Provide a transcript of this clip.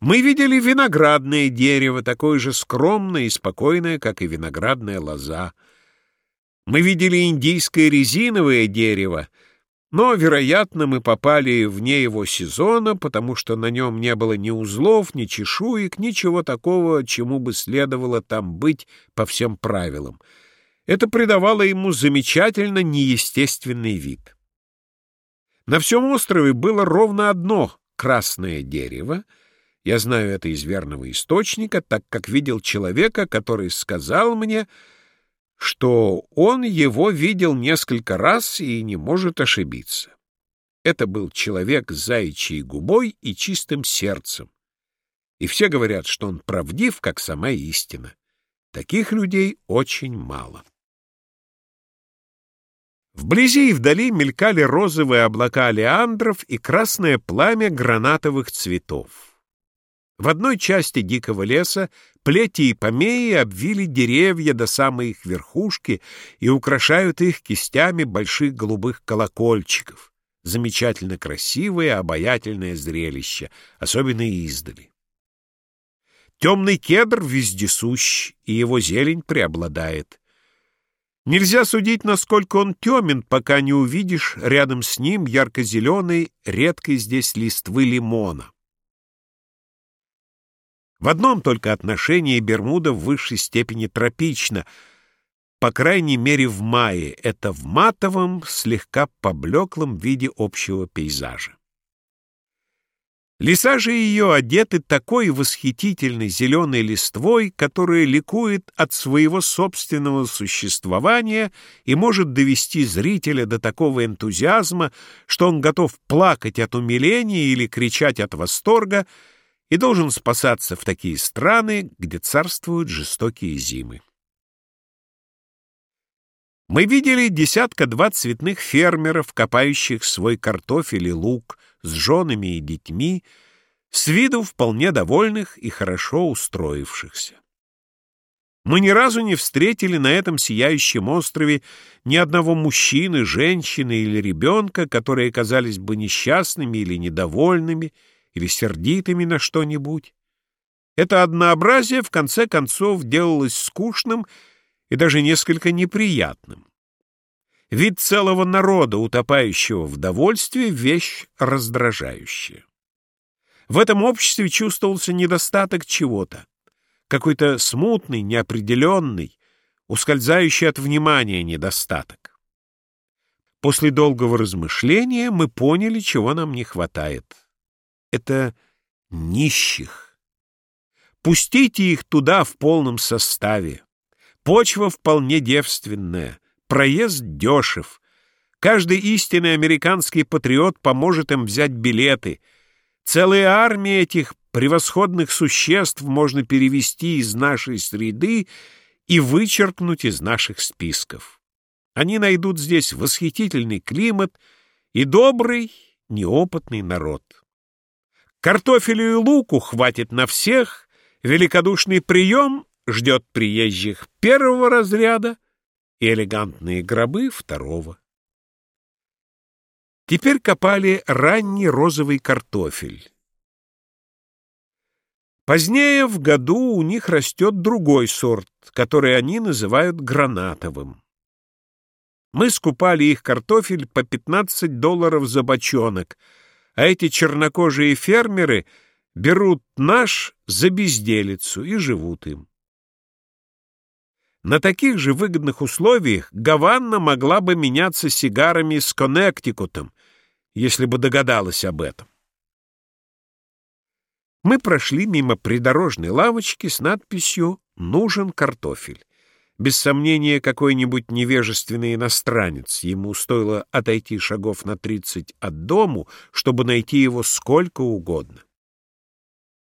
Мы видели виноградное дерево, такое же скромное и спокойное, как и виноградная лоза. Мы видели индийское резиновое дерево, но, вероятно, мы попали вне его сезона, потому что на нем не было ни узлов, ни чешуек, ничего такого, чему бы следовало там быть по всем правилам. Это придавало ему замечательно неестественный вид. На всем острове было ровно одно красное дерево. Я знаю это из верного источника, так как видел человека, который сказал мне, что он его видел несколько раз и не может ошибиться. Это был человек с заячьей губой и чистым сердцем. И все говорят, что он правдив, как сама истина. Таких людей очень мало. Вблизи и вдали мелькали розовые облака леандров и красное пламя гранатовых цветов. В одной части дикого леса плети и помеи обвили деревья до самой их верхушки и украшают их кистями больших голубых колокольчиков. Замечательно красивое, обаятельное зрелище, особенно издали. Темный кедр вездесущ, и его зелень преобладает. Нельзя судить, насколько он темен, пока не увидишь рядом с ним ярко-зеленый, редкой здесь листвы лимона. В одном только отношении Бермуда в высшей степени тропична, по крайней мере в мае, это в матовом, слегка поблеклом виде общего пейзажа. Леса же ее одеты такой восхитительной зеленой листвой, которая ликует от своего собственного существования и может довести зрителя до такого энтузиазма, что он готов плакать от умиления или кричать от восторга и должен спасаться в такие страны, где царствуют жестокие зимы. Мы видели десятка-два цветных фермеров, копающих свой картофель и лук, с женами и детьми, с виду вполне довольных и хорошо устроившихся. Мы ни разу не встретили на этом сияющем острове ни одного мужчины, женщины или ребенка, которые казались бы несчастными или недовольными, или сердитыми на что-нибудь. Это однообразие, в конце концов, делалось скучным и даже несколько неприятным. Вид целого народа, утопающего в довольстве, — вещь раздражающая. В этом обществе чувствовался недостаток чего-то, какой-то смутный, неопределенный, ускользающий от внимания недостаток. После долгого размышления мы поняли, чего нам не хватает. Это нищих. Пустите их туда в полном составе. Почва вполне девственная, Проезд дешев. Каждый истинный американский патриот поможет им взять билеты. Целая армия этих превосходных существ можно перевести из нашей среды и вычеркнуть из наших списков. Они найдут здесь восхитительный климат и добрый, неопытный народ. Картофелю и луку хватит на всех, великодушный прием ждет приезжих первого разряда, и элегантные гробы второго. Теперь копали ранний розовый картофель. Позднее в году у них растет другой сорт, который они называют гранатовым. Мы скупали их картофель по 15 долларов за бочонок, а эти чернокожие фермеры берут наш за безделицу и живут им. На таких же выгодных условиях Гаванна могла бы меняться сигарами с Коннектикутом, если бы догадалась об этом. Мы прошли мимо придорожной лавочки с надписью «Нужен картофель». Без сомнения, какой-нибудь невежественный иностранец. Ему стоило отойти шагов на тридцать от дому, чтобы найти его сколько угодно.